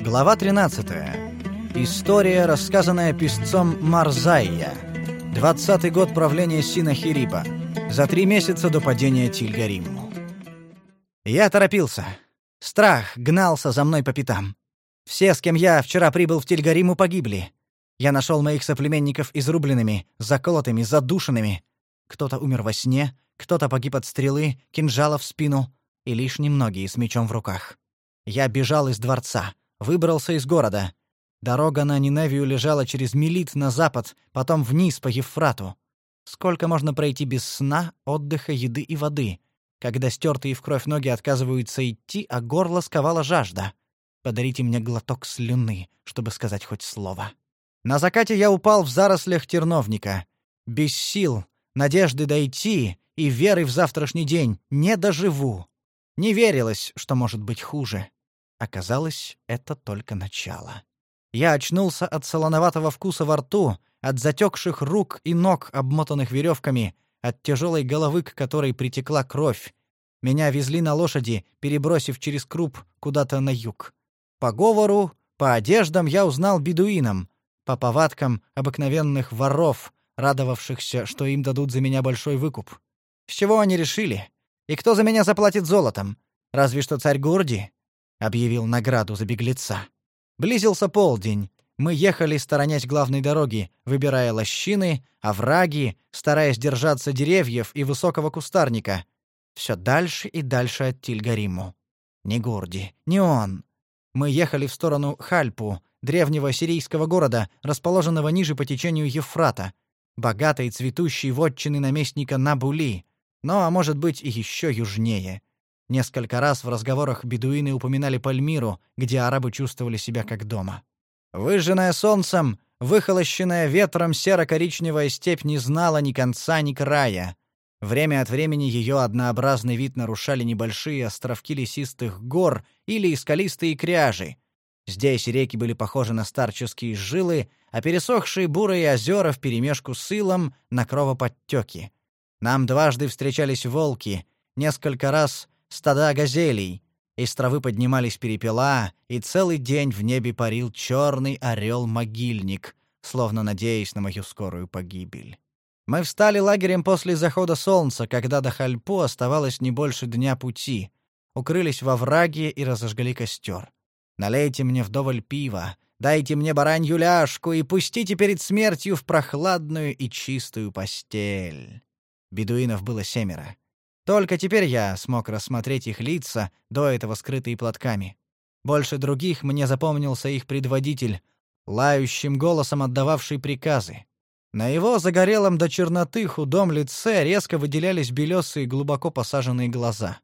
Глава 13. История, рассказанная писцом Марзайя. Двадцатый год правления Синахириба. За три месяца до падения Тильгариму. Я торопился. Страх гнался за мной по пятам. Все, с кем я вчера прибыл в Тильгариму, погибли. Я нашел моих соплеменников изрубленными, заколотыми, задушенными. Кто-то умер во сне, кто-то погиб от стрелы, кинжала в спину, и лишь немногие с мечом в руках. Я бежал из дворца, выбрался из города. Дорога на Ниневию лежала через Мелит на запад, потом вниз по Евфрату. Сколько можно пройти без сна, отдыха, еды и воды, когда стертые в кровь ноги отказываются идти, а горло сковала жажда? Подарите мне глоток слюны, чтобы сказать хоть слово. На закате я упал в зарослях терновника. Без сил, надежды дойти и веры в завтрашний день не доживу. Не верилось, что может быть хуже. Оказалось, это только начало. Я очнулся от солоноватого вкуса во рту, от затекших рук и ног, обмотанных веревками, от тяжелой головы, к которой притекла кровь. Меня везли на лошади, перебросив через круп куда-то на юг. По говору, по одеждам я узнал бедуинам, по повадкам обыкновенных воров, радовавшихся, что им дадут за меня большой выкуп. С чего они решили? И кто за меня заплатит золотом? Разве что царь Гурди объявил награду за беглеца. Близился полдень. Мы ехали, сторонясь главной дороги, выбирая лощины, овраги, стараясь держаться деревьев и высокого кустарника. Все дальше и дальше от Тильгариму. Не Гурди, не он. Мы ехали в сторону Хальпу, древнего сирийского города, расположенного ниже по течению Евфрата, богатой цветущей вотчины наместника Набули, ну а может быть и еще южнее. Несколько раз в разговорах бедуины упоминали Пальмиру, где арабы чувствовали себя как дома. Выжженная солнцем, выхолощенная ветром серо-коричневая степь не знала ни конца, ни края. Время от времени ее однообразный вид нарушали небольшие островки лесистых гор или скалистые кряжи. Здесь реки были похожи на старческие жилы, а пересохшие бурые озера вперемешку с илом на кровоподтеки. Нам дважды встречались волки, несколько раз стада газелей. Из травы поднимались перепела, и целый день в небе парил черный орел-могильник, словно надеясь на мою скорую погибель. Мы встали лагерем после захода солнца, когда до Хальпу оставалось не больше дня пути. Укрылись во враге и разожгли костер. Налейте мне вдоволь пива, дайте мне баранью ляжку и пустите перед смертью в прохладную и чистую постель. Бедуинов было семеро. Только теперь я смог рассмотреть их лица, до этого скрытые платками. Больше других мне запомнился их предводитель, лающим голосом отдававший приказы. На его загорелом до черноты худом лице резко выделялись белесые глубоко посаженные глаза.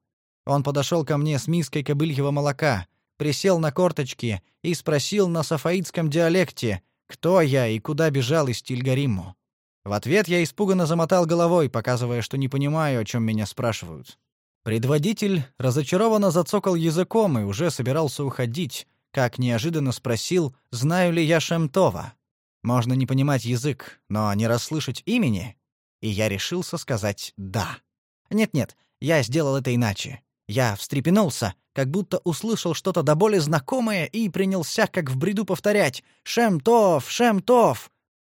Он подошел ко мне с миской кобыльего молока, присел на корточки и спросил на сафаитском диалекте, кто я и куда бежал из Тильгариму. В ответ я испуганно замотал головой, показывая, что не понимаю, о чем меня спрашивают. Предводитель разочарованно зацокал языком и уже собирался уходить, как неожиданно спросил, знаю ли я Шемтова. Можно не понимать язык, но не расслышать имени. И я решился сказать «да». Нет-нет, я сделал это иначе. Я встрепенулся, как будто услышал что-то до боли знакомое и принялся, как в бреду, повторять «Шемтов! Шемтов!»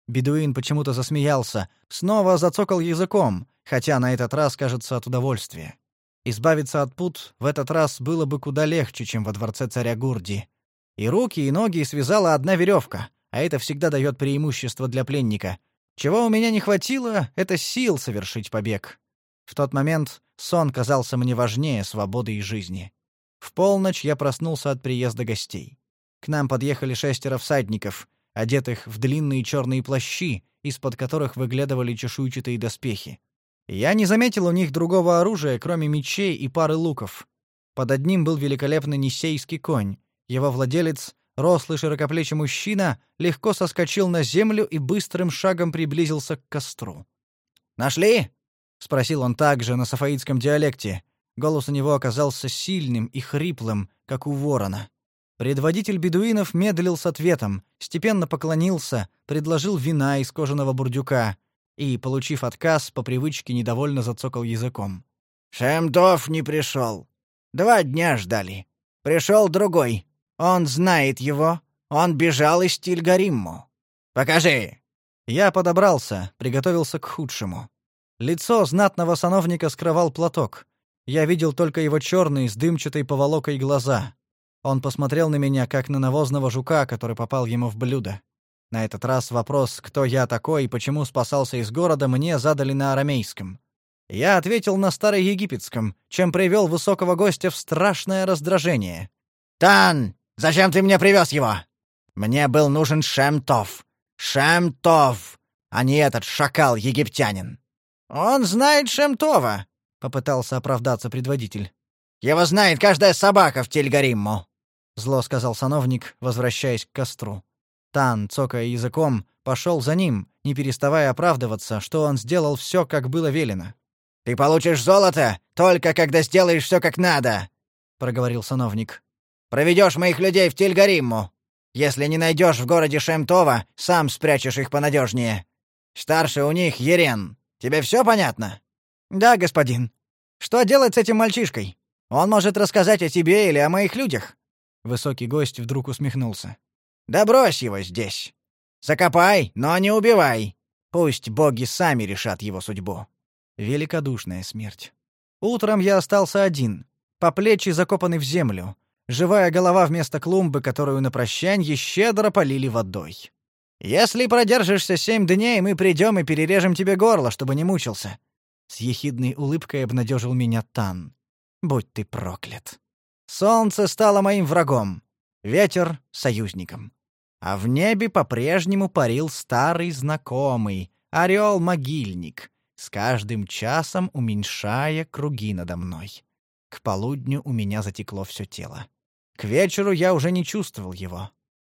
Бедуин почему-то засмеялся, снова зацокал языком, хотя на этот раз, кажется, от удовольствия. Избавиться от пут в этот раз было бы куда легче, чем во дворце царя Гурди. И руки, и ноги связала одна веревка, а это всегда дает преимущество для пленника. Чего у меня не хватило, это сил совершить побег. В тот момент сон казался мне важнее свободы и жизни. В полночь я проснулся от приезда гостей. К нам подъехали шестеро всадников, одетых в длинные черные плащи, из-под которых выглядывали чешуйчатые доспехи. Я не заметил у них другого оружия, кроме мечей и пары луков. Под одним был великолепный нисейский конь. Его владелец, рослый широкоплечий мужчина, легко соскочил на землю и быстрым шагом приблизился к костру. «Нашли?» — спросил он также на сафаитском диалекте. Голос у него оказался сильным и хриплым, как у ворона. Предводитель бедуинов медлил с ответом, степенно поклонился, предложил вина из кожаного бурдюка и, получив отказ, по привычке недовольно зацокал языком. «Шемтов не пришел. Два дня ждали. Пришел другой. Он знает его. Он бежал из Тильгаримму. Покажи!» Я подобрался, приготовился к худшему. Лицо знатного сановника скрывал платок. Я видел только его черные с дымчатой поволокой глаза. Он посмотрел на меня, как на навозного жука, который попал ему в блюдо. На этот раз вопрос, кто я такой и почему спасался из города, мне задали на арамейском. Я ответил на староегипетском, чем привел высокого гостя в страшное раздражение. «Тан, зачем ты мне привез его? Мне был нужен Шемтов. Шемтов, а не этот шакал-египтянин». «Он знает Шемтова», — попытался оправдаться предводитель. «Его знает каждая собака в Тельгаримму», — зло сказал сановник, возвращаясь к костру. Тан, цокая языком, пошел за ним, не переставая оправдываться, что он сделал все, как было велено. «Ты получишь золото, только когда сделаешь все как надо», — проговорил сановник. «Проведешь моих людей в Тильгаримму. Если не найдешь в городе Шемтова, сам спрячешь их понадежнее. Старший у них Ерен. Тебе все понятно?» «Да, господин. Что делать с этим мальчишкой? Он может рассказать о тебе или о моих людях». Высокий гость вдруг усмехнулся. «Да брось его здесь. Закопай, но не убивай. Пусть боги сами решат его судьбу». Великодушная смерть. Утром я остался один, по плечи закопанный в землю, живая голова вместо клумбы, которую на прощанье щедро полили водой. «Если продержишься семь дней, мы придем и перережем тебе горло, чтобы не мучился». С ехидной улыбкой обнадежил меня Тан. «Будь ты проклят». Солнце стало моим врагом, ветер — союзником. А в небе по-прежнему парил старый знакомый, орел-могильник, с каждым часом уменьшая круги надо мной. К полудню у меня затекло все тело. К вечеру я уже не чувствовал его.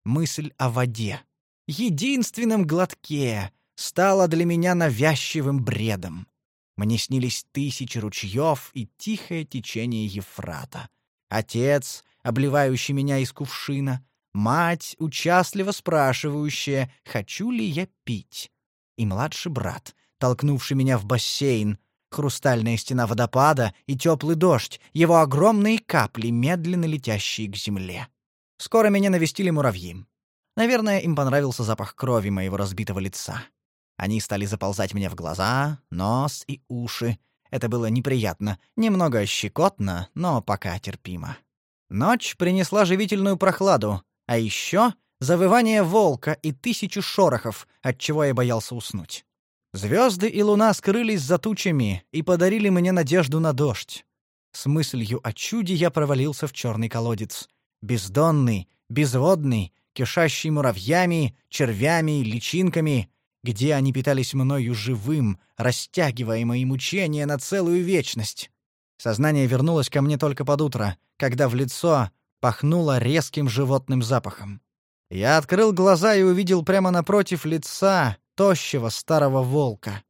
Мысль о воде, единственном глотке, стала для меня навязчивым бредом. Мне снились тысячи ручьев и тихое течение Ефрата. Отец, обливающий меня из кувшина, мать, участливо спрашивающая, хочу ли я пить, и младший брат, толкнувший меня в бассейн, хрустальная стена водопада и теплый дождь, его огромные капли, медленно летящие к земле. Скоро меня навестили муравьи. Наверное, им понравился запах крови моего разбитого лица. Они стали заползать мне в глаза, нос и уши. Это было неприятно, немного щекотно, но пока терпимо. Ночь принесла живительную прохладу, а еще завывание волка и тысячу шорохов, от чего я боялся уснуть. Звезды и луна скрылись за тучами и подарили мне надежду на дождь. С мыслью о чуде я провалился в черный колодец. Бездонный, безводный, кишащий муравьями, червями, личинками, где они питались мною живым, растягивая мои мучения на целую вечность. Сознание вернулось ко мне только под утро, когда в лицо пахнуло резким животным запахом. Я открыл глаза и увидел прямо напротив лица тощего старого волка.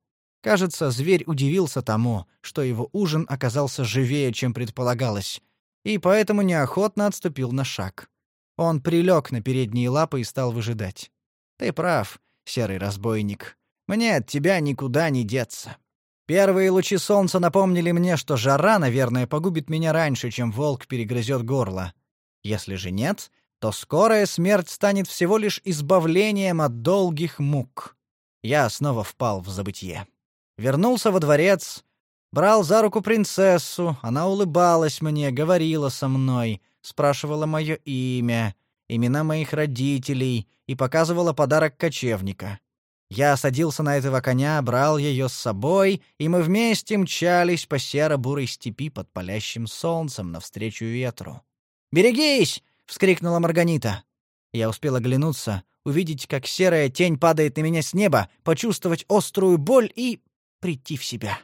Кажется, зверь удивился тому, что его ужин оказался живее, чем предполагалось, и поэтому неохотно отступил на шаг. Он прилег на передние лапы и стал выжидать. «Ты прав, серый разбойник. Мне от тебя никуда не деться». Первые лучи солнца напомнили мне, что жара, наверное, погубит меня раньше, чем волк перегрызет горло. Если же нет, то скорая смерть станет всего лишь избавлением от долгих мук я снова впал в забытье. Вернулся во дворец, брал за руку принцессу, она улыбалась мне, говорила со мной, спрашивала мое имя, имена моих родителей и показывала подарок кочевника. Я садился на этого коня, брал ее с собой, и мы вместе мчались по серо-бурой степи под палящим солнцем навстречу ветру. «Берегись!» — вскрикнула Марганита. Я успел оглянуться, увидеть, как серая тень падает на меня с неба, почувствовать острую боль и прийти в себя.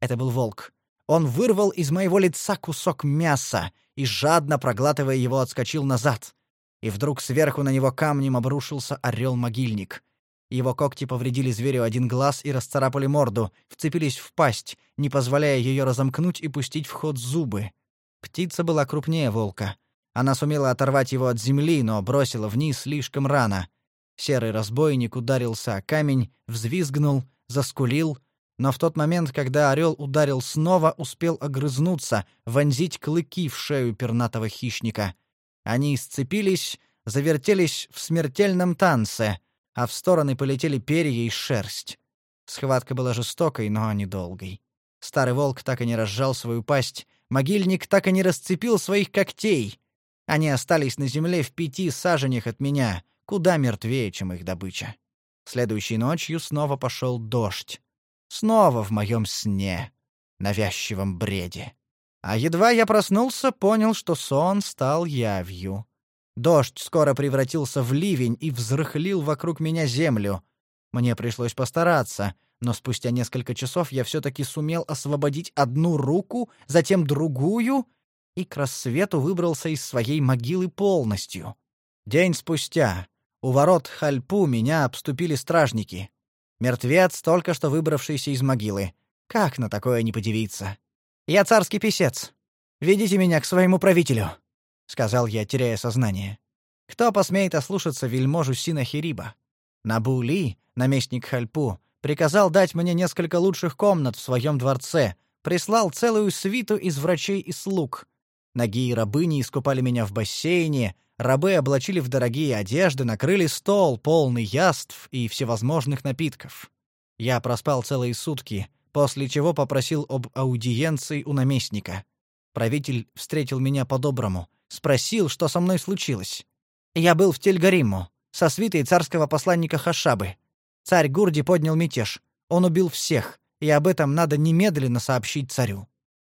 Это был волк. Он вырвал из моего лица кусок мяса и, жадно проглатывая его, отскочил назад. И вдруг сверху на него камнем обрушился орел-могильник. Его когти повредили зверю один глаз и расцарапали морду, вцепились в пасть, не позволяя ее разомкнуть и пустить в ход зубы. Птица была крупнее волка. Она сумела оторвать его от земли, но бросила вниз слишком рано. Серый разбойник ударился о камень, взвизгнул, заскулил, но в тот момент, когда орел ударил снова, успел огрызнуться, вонзить клыки в шею пернатого хищника. Они сцепились, завертелись в смертельном танце, а в стороны полетели перья и шерсть. Схватка была жестокой, но недолгой. Старый волк так и не разжал свою пасть, могильник так и не расцепил своих когтей. Они остались на земле в пяти саженях от меня, куда мертвее, чем их добыча. Следующей ночью снова пошел дождь. Снова в моем сне, навязчивом бреде. А едва я проснулся, понял, что сон стал явью. Дождь скоро превратился в ливень и взрыхлил вокруг меня землю. Мне пришлось постараться, но спустя несколько часов я все-таки сумел освободить одну руку, затем другую, и к рассвету выбрался из своей могилы полностью. День спустя у ворот Хальпу меня обступили стражники. Мертвец, только что выбравшийся из могилы. Как на такое не подивиться? Я царский писец. Ведите меня к своему правителю. — сказал я, теряя сознание. «Кто посмеет ослушаться вельможу Синахириба? Набули, наместник Хальпу, приказал дать мне несколько лучших комнат в своем дворце, прислал целую свиту из врачей и слуг. Ноги и рабыни искупали меня в бассейне, рабы облачили в дорогие одежды, накрыли стол, полный яств и всевозможных напитков. Я проспал целые сутки, после чего попросил об аудиенции у наместника. Правитель встретил меня по-доброму, Спросил, что со мной случилось. Я был в Тельгариму, со свитой царского посланника Хашабы. Царь Гурди поднял мятеж. Он убил всех, и об этом надо немедленно сообщить царю.